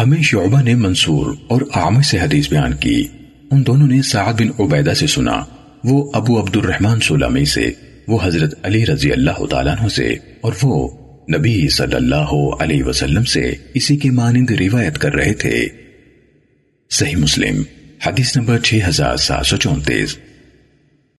ہمیں شعبہ نے منصور اور عامر سے حدیث بیان کی۔ ان دونوں نے سعد بن عبیدہ سے سنا۔ وہ ابو عبد الرحمن سلامی سے، وہ حضرت علی رضی اللہ تعالیٰ عنہ سے، اور وہ نبی صلی اللہ علیہ وسلم سے اسی کے مانند روایت کر رہے تھے۔ صحیح مسلم، حدیث نمبر 6734